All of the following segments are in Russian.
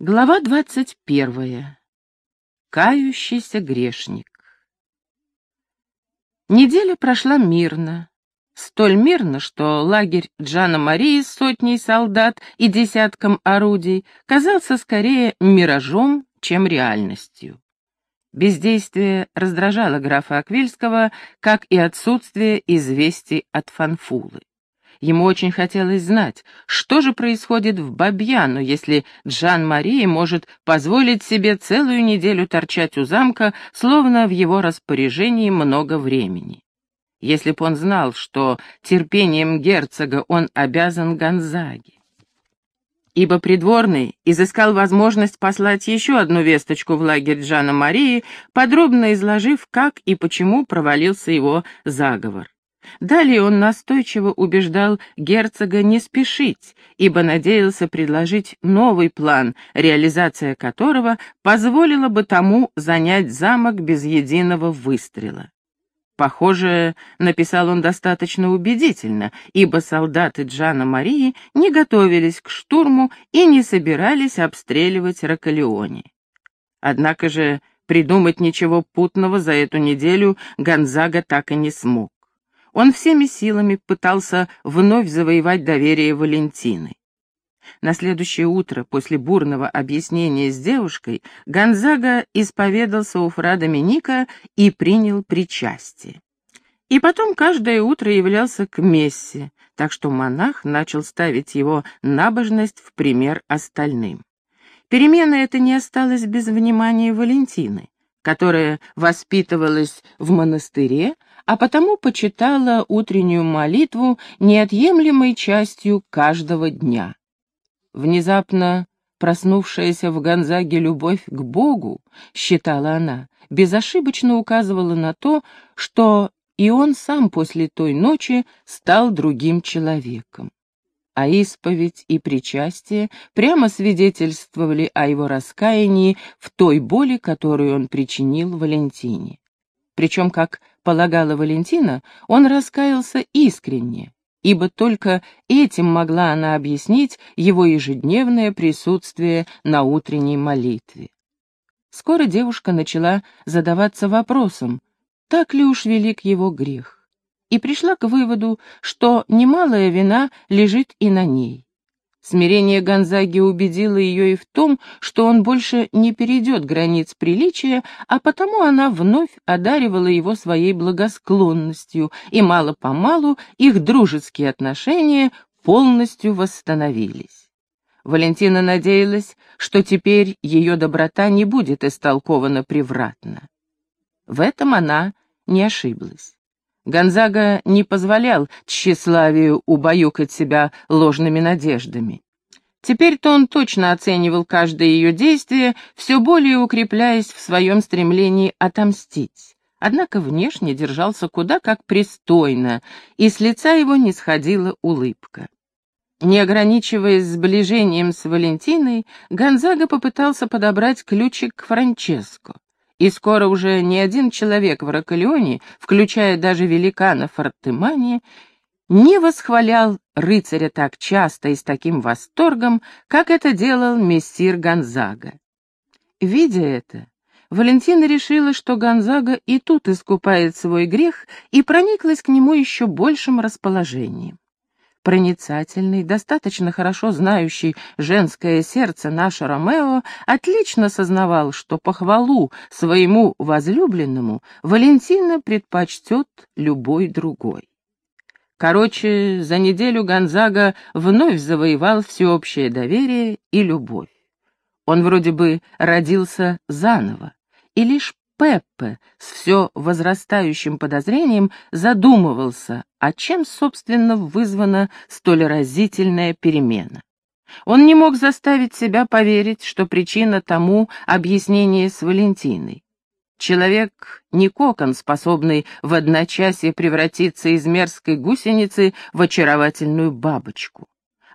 Глава двадцать первая. Кающийся грешник. Неделя прошла мирно. Столь мирно, что лагерь Джана Марии с сотней солдат и десятком орудий казался скорее миражом, чем реальностью. Бездействие раздражало графа Аквильского, как и отсутствие известий от Фанфулы. Ему очень хотелось знать, что же происходит в Бабьяну, если Джан-Мария может позволить себе целую неделю торчать у замка, словно в его распоряжении много времени. Если б он знал, что терпением герцога он обязан Гонзаге. Ибо придворный изыскал возможность послать еще одну весточку в лагерь Джана Марии, подробно изложив, как и почему провалился его заговор. Далее он настойчиво убеждал герцога не спешить, ибо надеялся предложить новый план, реализация которого позволила бы тому занять замок без единого выстрела. Похоже, написал он достаточно убедительно, ибо солдаты Джана Марии не готовились к штурму и не собирались обстреливать Рокалеоне. Однако же придумать ничего путного за эту неделю Гонзага так и не смог. Он всеми силами пытался вновь завоевать доверие Валентины. На следующее утро, после бурного объяснения с девушкой, Гонзага исповедался у фра Доминика и принял причастие. И потом каждое утро являлся к мессе, так что монах начал ставить его набожность в пример остальным. Перемена эта не осталась без внимания Валентины, которая воспитывалась в монастыре, а потому почитала утреннюю молитву неотъемлемой частью каждого дня. Внезапно проснувшаяся в Гонзаге любовь к Богу, считала она, безошибочно указывала на то, что и он сам после той ночи стал другим человеком. А исповедь и причастие прямо свидетельствовали о его раскаянии в той боли, которую он причинил Валентине. Причем, как полагала Валентина, он раскаялся искренне, ибо только этим могла она объяснить его ежедневное присутствие на утренней молитве. Скоро девушка начала задаваться вопросом, так ли уж велик его грех, и пришла к выводу, что немалая вина лежит и на ней. Смирение Гонзаги убедило ее и в том, что он больше не перейдет границ приличия, а потому она вновь одаривала его своей благосклонностью, и мало-помалу их дружеские отношения полностью восстановились. Валентина надеялась, что теперь ее доброта не будет истолкована превратно. В этом она не ошиблась. Гонзага не позволял тщеславию убаюкать себя ложными надеждами. Теперь-то он точно оценивал каждое ее действие, все более укрепляясь в своем стремлении отомстить. Однако внешне держался куда как пристойно, и с лица его не сходила улыбка. Не ограничиваясь сближением с Валентиной, Гонзага попытался подобрать ключик к Франческо и скоро уже ни один человек в Рокалеоне, включая даже великана Фортемани, не восхвалял рыцаря так часто и с таким восторгом, как это делал мессир Гонзага. Видя это, Валентина решила, что Гонзага и тут искупает свой грех, и прониклась к нему еще большим расположением проницательный, достаточно хорошо знающий женское сердце наш Ромео, отлично сознавал, что похвалу своему возлюбленному Валентина предпочтет любой другой. Короче, за неделю Гонзага вновь завоевал всеобщее доверие и любовь. Он вроде бы родился заново, и лишь Пеппе с все возрастающим подозрением задумывался, а чем, собственно, вызвана столь разительная перемена. Он не мог заставить себя поверить, что причина тому объяснение с Валентиной. Человек не кокон, способный в одночасье превратиться из мерзкой гусеницы в очаровательную бабочку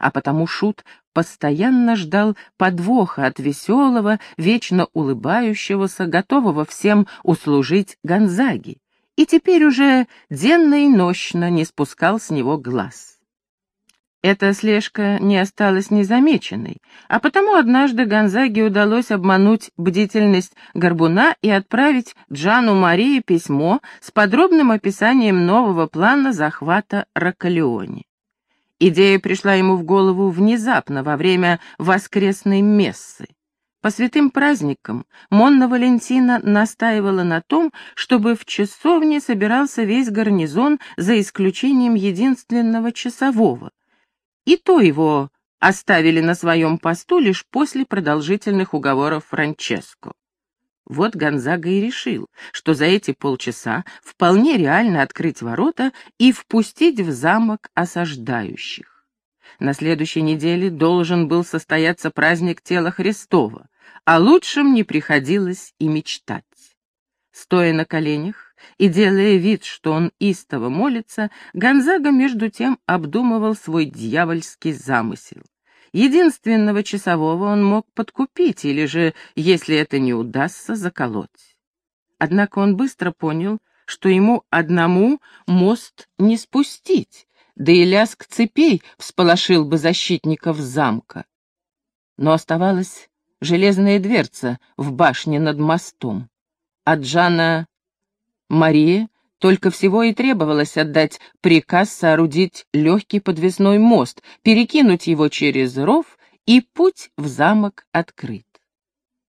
а потому Шут постоянно ждал подвоха от веселого, вечно улыбающегося, готового всем услужить Гонзаги, и теперь уже денно и нощно не спускал с него глаз. Эта слежка не осталась незамеченной, а потому однажды Гонзаге удалось обмануть бдительность Горбуна и отправить Джану Марии письмо с подробным описанием нового плана захвата Рокалеоне. Идея пришла ему в голову внезапно, во время воскресной мессы. По святым праздникам Монна Валентина настаивала на том, чтобы в часовне собирался весь гарнизон за исключением единственного часового — и то его оставили на своем посту лишь после продолжительных уговоров Франческо. Вот Гонзага и решил, что за эти полчаса вполне реально открыть ворота и впустить в замок осаждающих. На следующей неделе должен был состояться праздник тела Христова, а лучшим не приходилось и мечтать. Стоя на коленях, и, делая вид, что он истово молится, Гонзага между тем обдумывал свой дьявольский замысел. Единственного часового он мог подкупить или же, если это не удастся, заколоть. Однако он быстро понял, что ему одному мост не спустить, да и лязг цепей всполошил бы защитников замка. Но оставалась железная дверца в башне над мостом. А Джана Марии только всего и требовалось отдать приказ соорудить легкий подвесной мост, перекинуть его через ров, и путь в замок открыт.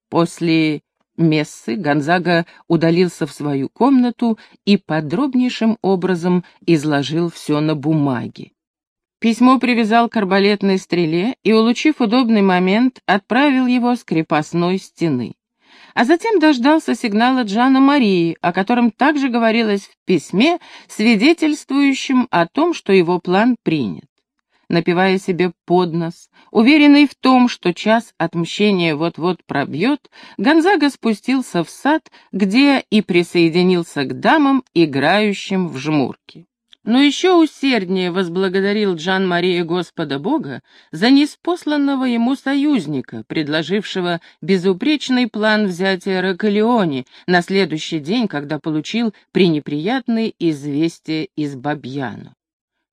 После мессы Гонзага удалился в свою комнату и подробнейшим образом изложил все на бумаге. Письмо привязал к арбалетной стреле и, улучив удобный момент, отправил его с крепостной стены а затем дождался сигнала Джана Марии, о котором также говорилось в письме, свидетельствующем о том, что его план принят. Напивая себе под нос, уверенный в том, что час отмщения вот-вот пробьет, Гонзага спустился в сад, где и присоединился к дамам, играющим в жмурки но еще усерднее возблагодарил Джан-Мария Господа Бога за неспосланного ему союзника, предложившего безупречный план взятия Рокалеоне на следующий день, когда получил пренеприятные известия из Бабьяну.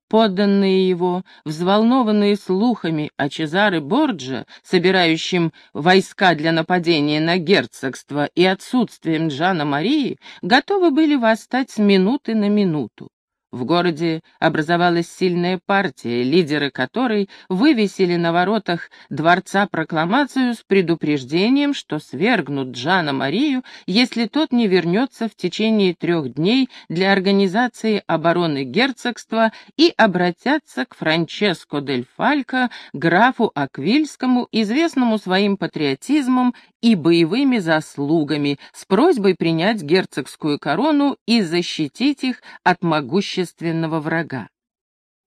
Подданные его, взволнованные слухами о Чезаре Борджа, собирающем войска для нападения на герцогство и отсутствием Джана Марии, готовы были восстать с минуты на минуту. В городе образовалась сильная партия, лидеры которой вывесили на воротах дворца прокламацию с предупреждением, что свергнут Джана Марию, если тот не вернется в течение трех дней для организации обороны герцогства и обратятся к Франческо дель Фалько, графу Аквильскому, известному своим патриотизмом и боевыми заслугами, с просьбой принять герцогскую корону и защитить их от могущества могущественного врага.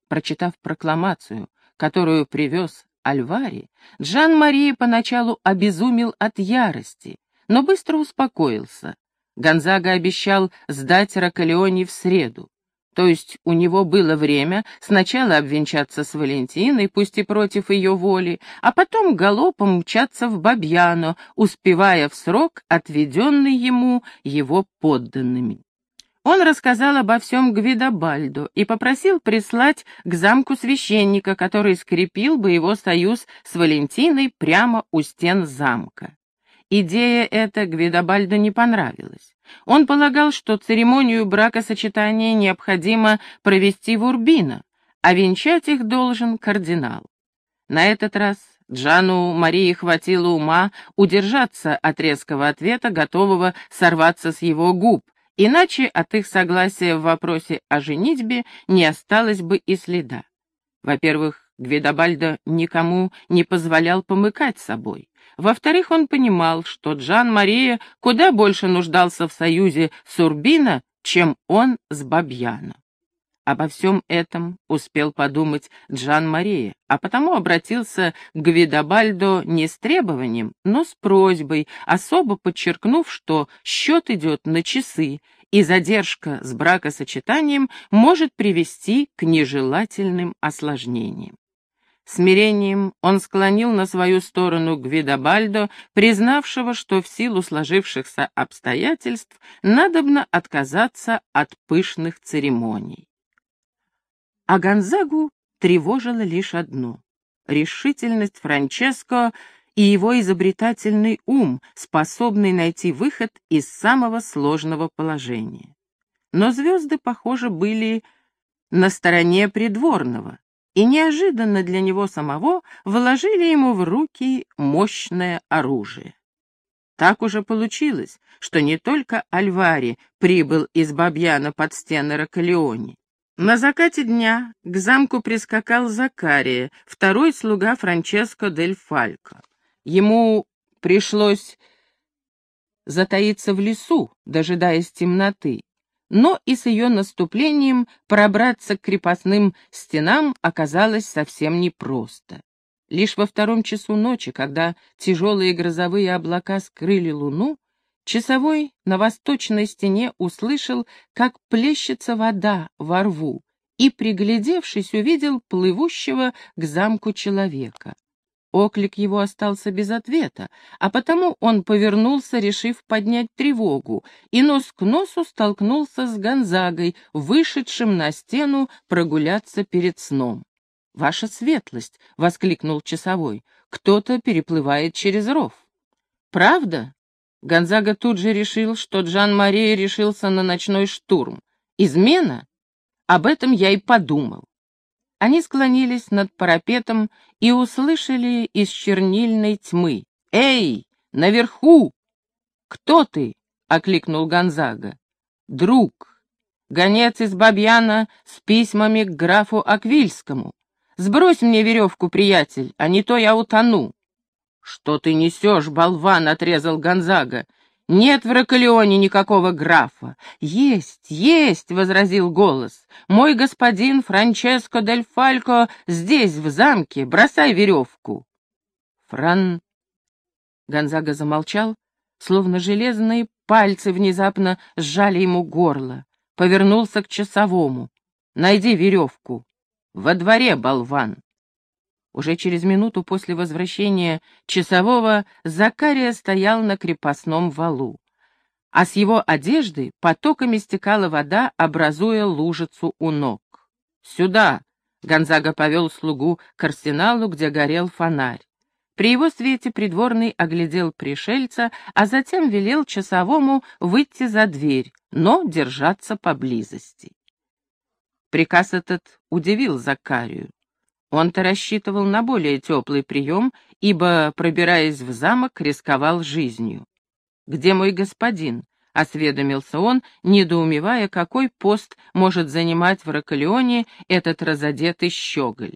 Прочитав прокламацию, которую привез Альвари, Джан-Мария поначалу обезумел от ярости, но быстро успокоился. Гонзага обещал сдать Рокалеоне в среду. То есть у него было время сначала обвенчаться с Валентиной, пусть и против ее воли, а потом галопом мчаться в Бабьяно, успевая в срок, отведенный ему его подданными. Он рассказал обо всем Гвидобальду и попросил прислать к замку священника, который скрепил бы его союз с Валентиной прямо у стен замка. Идея эта Гвидобальду не понравилась. Он полагал, что церемонию бракосочетания необходимо провести в Урбино, а венчать их должен кардинал. На этот раз Джану Марии хватило ума удержаться от резкого ответа, готового сорваться с его губ, Иначе от их согласия в вопросе о женитьбе не осталось бы и следа. Во-первых, Гвидобальдо никому не позволял помыкать собой. Во-вторых, он понимал, что Джан-Мария куда больше нуждался в союзе с Урбино, чем он с Бабьяно. Обо всем этом успел подумать Джан-Мария, а потому обратился к Гвидобальдо не с требованием, но с просьбой, особо подчеркнув, что счет идет на часы, и задержка с бракосочетанием может привести к нежелательным осложнениям. Смирением он склонил на свою сторону Гвидобальдо, признавшего, что в силу сложившихся обстоятельств надобно отказаться от пышных церемоний. А Гонзагу тревожило лишь одно — решительность Франческо и его изобретательный ум, способный найти выход из самого сложного положения. Но звезды, похоже, были на стороне придворного, и неожиданно для него самого вложили ему в руки мощное оружие. Так уже получилось, что не только Альвари прибыл из Бабьяна под стены Рокалеони. На закате дня к замку прискакал Закария, второй слуга Франческо дель Фалько. Ему пришлось затаиться в лесу, дожидаясь темноты, но и с ее наступлением пробраться к крепостным стенам оказалось совсем непросто. Лишь во втором часу ночи, когда тяжелые грозовые облака скрыли луну, часовой на восточной стене услышал, как плещется вода во рву, и, приглядевшись, увидел плывущего к замку человека. Оклик его остался без ответа, а потому он повернулся, решив поднять тревогу, и нос к носу столкнулся с Гонзагой, вышедшим на стену прогуляться перед сном. «Ваша светлость!» — воскликнул часовой. «Кто-то переплывает через ров». «Правда?» Гонзага тут же решил, что Джан-Мария решился на ночной штурм. «Измена?» Об этом я и подумал. Они склонились над парапетом и услышали из чернильной тьмы. «Эй, наверху!» «Кто ты?» — окликнул Гонзага. «Друг. Гонец из Бабьяна с письмами к графу Аквильскому. Сбрось мне веревку, приятель, а не то я утону. Что ты несешь, болван, отрезал Гонзага. Нет в Рокалеоне никакого графа. Есть, есть, возразил голос. Мой господин Франческо дель Фалько здесь, в замке. Бросай веревку. Фран... Гонзага замолчал, словно железные пальцы внезапно сжали ему горло. Повернулся к часовому. «Найди веревку». Во дворе, болван!» Уже через минуту после возвращения часового Закария стоял на крепостном валу, а с его одежды потоками стекала вода, образуя лужицу у ног. «Сюда!» — Гонзага повел слугу к арсеналу, где горел фонарь. При его свете придворный оглядел пришельца, а затем велел часовому выйти за дверь, но держаться поблизости. Приказ этот удивил Закарию. Он-то рассчитывал на более теплый прием, ибо, пробираясь в замок, рисковал жизнью. «Где мой господин?» — осведомился он, недоумевая, какой пост может занимать в Рокалеоне этот разодетый щеголь.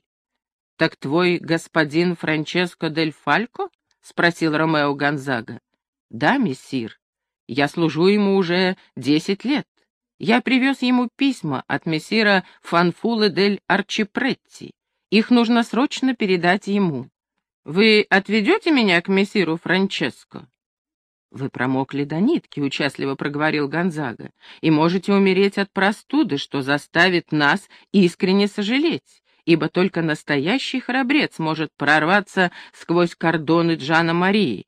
«Так твой господин Франческо дель Фалько?» — спросил Ромео Гонзага. «Да, мессир. Я служу ему уже десять лет. Я привез ему письма от мессира Фанфулы дель Арчипретти. Их нужно срочно передать ему. Вы отведете меня к мессиру Франческо?» «Вы промокли до нитки», — участливо проговорил Гонзага, «и можете умереть от простуды, что заставит нас искренне сожалеть, ибо только настоящий храбрец может прорваться сквозь кордоны Джана Марии».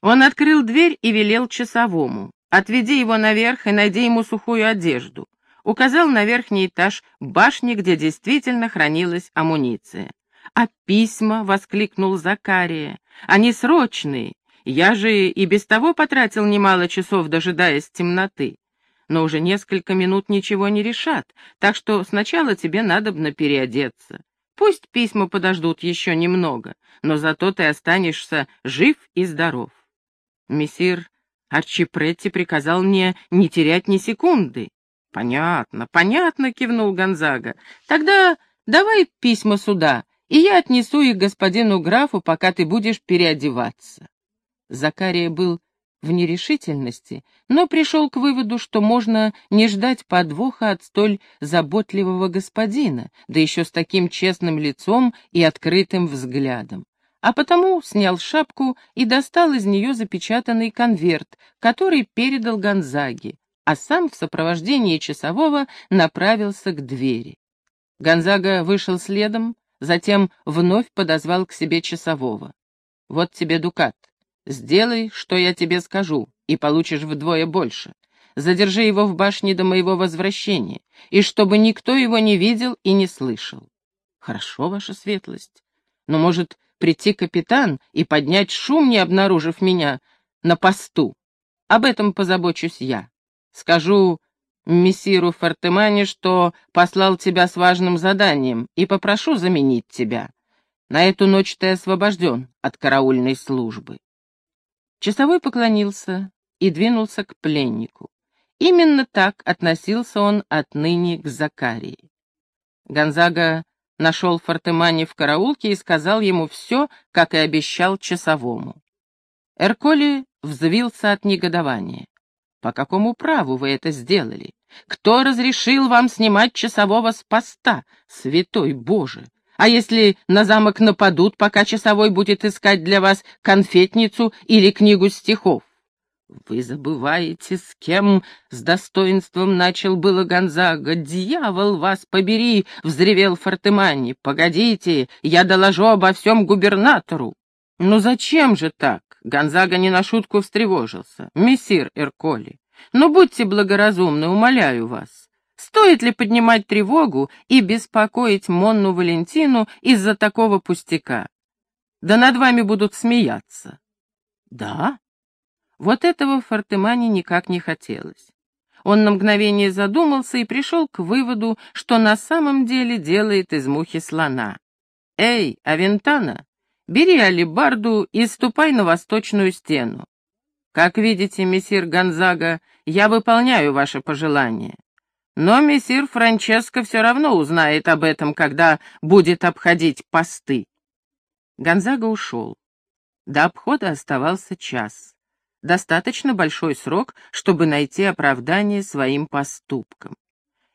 Он открыл дверь и велел часовому. Отведи его наверх и найди ему сухую одежду. Указал на верхний этаж башни, где действительно хранилась амуниция. «А письма?» — воскликнул Закария. «Они срочные. Я же и без того потратил немало часов, дожидаясь темноты. Но уже несколько минут ничего не решат, так что сначала тебе надобно переодеться. Пусть письма подождут еще немного, но зато ты останешься жив и здоров». Мессир Арчи Претти приказал мне не терять ни секунды. Понятно, понятно, кивнул Гонзага. Тогда давай письма сюда, и я отнесу их господину графу, пока ты будешь переодеваться. Закария был в нерешительности, но пришел к выводу, что можно не ждать подвоха от столь заботливого господина, да еще с таким честным лицом и открытым взглядом а потому снял шапку и достал из нее запечатанный конверт, который передал Гонзаге, а сам в сопровождении часового направился к двери. Гонзага вышел следом, затем вновь подозвал к себе часового. «Вот тебе дукат. Сделай, что я тебе скажу, и получишь вдвое больше. Задержи его в башне до моего возвращения, и чтобы никто его не видел и не слышал». Хорошо, ваша светлость. Но может прийти капитан и поднять шум, не обнаружив меня на посту. Об этом позабочусь я. Скажу мессиру Фортемане, что послал тебя с важным заданием, и попрошу заменить тебя. На эту ночь ты освобожден от караульной службы. Часовой поклонился и двинулся к пленнику. Именно так относился он отныне к Закарии. Гонзага нашел Фортемане в караулке и сказал ему все, как и обещал часовому. Эрколи взвился от негодования. «По какому праву вы это сделали? Кто разрешил вам снимать часового с поста, святой Боже? А если на замок нападут, пока часовой будет искать для вас конфетницу или книгу стихов? «Вы забываете, с кем?» — с достоинством начал было Гонзага. «Дьявол вас побери!» — взревел Фортемани. «Погодите, я доложу обо всем губернатору». «Ну зачем же так?» — Гонзага не на шутку встревожился. «Мессир Эрколи, ну будьте благоразумны, умоляю вас. Стоит ли поднимать тревогу и беспокоить Монну Валентину из-за такого пустяка? Да над вами будут смеяться». «Да?» Вот этого Фортемане никак не хотелось. Он на мгновение задумался и пришел к выводу, что на самом деле делает из мухи слона. «Эй, Авентана, бери алибарду и ступай на восточную стену. Как видите, мессир Гонзага, я выполняю ваше пожелание. Но мессир Франческо все равно узнает об этом, когда будет обходить посты». Гонзага ушел. До обхода оставался час достаточно большой срок, чтобы найти оправдание своим поступкам.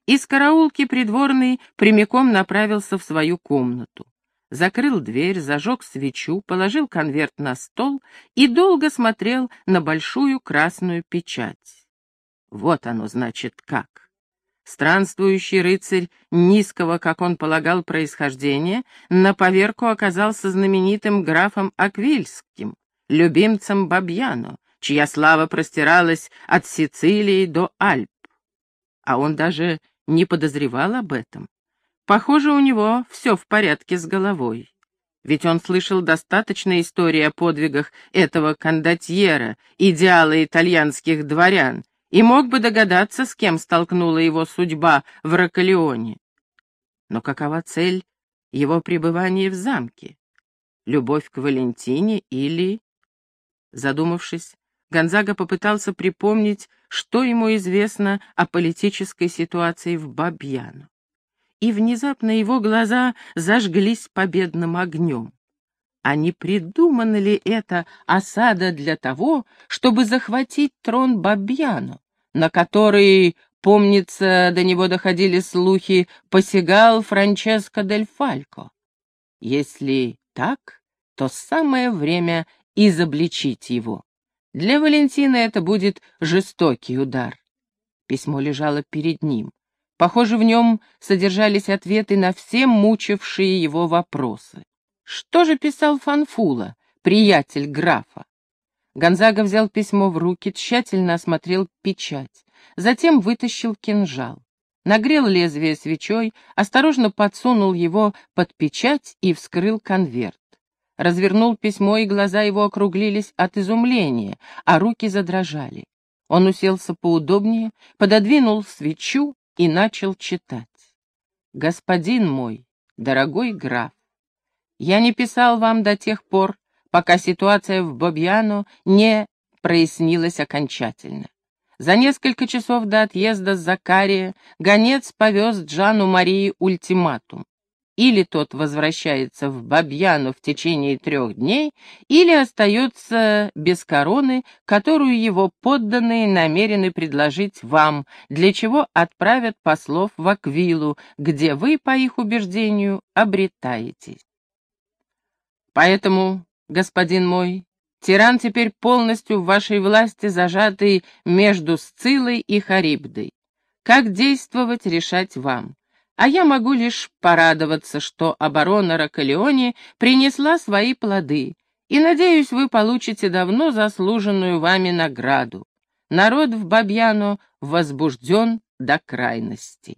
Из караулки придворный прямиком направился в свою комнату. Закрыл дверь, зажег свечу, положил конверт на стол и долго смотрел на большую красную печать. Вот оно, значит, как. Странствующий рыцарь низкого, как он полагал, происхождения, на поверку оказался знаменитым графом Аквильским, любимцем Бабьяно, чья слава простиралась от Сицилии до Альп. А он даже не подозревал об этом. Похоже, у него все в порядке с головой. Ведь он слышал достаточно истории о подвигах этого кондотьера, идеала итальянских дворян, и мог бы догадаться, с кем столкнула его судьба в Рокалеоне. Но какова цель его пребывания в замке? Любовь к Валентине или... Задумавшись, Гонзага попытался припомнить, что ему известно о политической ситуации в Бабьяну. И внезапно его глаза зажглись победным огнем. А не придумана ли это осада для того, чтобы захватить трон Бабьяну, на который, помнится, до него доходили слухи, посягал Франческо дель Фалько? Если так, то самое время изобличить его. Для Валентина это будет жестокий удар. Письмо лежало перед ним. Похоже, в нем содержались ответы на все мучившие его вопросы. Что же писал Фанфула, приятель графа? Гонзага взял письмо в руки, тщательно осмотрел печать, затем вытащил кинжал. Нагрел лезвие свечой, осторожно подсунул его под печать и вскрыл конверт развернул письмо, и глаза его округлились от изумления, а руки задрожали. Он уселся поудобнее, пододвинул свечу и начал читать. «Господин мой, дорогой граф, я не писал вам до тех пор, пока ситуация в Бобьяно не прояснилась окончательно. За несколько часов до отъезда Закария гонец повез Джану Марии ультиматум. Или тот возвращается в Бабьяну в течение трех дней, или остается без короны, которую его подданные намерены предложить вам, для чего отправят послов в Аквилу, где вы, по их убеждению, обретаетесь. Поэтому, господин мой, тиран теперь полностью в вашей власти, зажатый между Сцилой и Харибдой. Как действовать, решать вам а я могу лишь порадоваться, что оборона Рокалеоне принесла свои плоды, и, надеюсь, вы получите давно заслуженную вами награду. Народ в Бабьяно возбужден до крайности.